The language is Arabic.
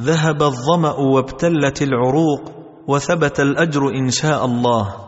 ذهب الظمأ وابتلت العروق وثبت الأجر إن شاء الله.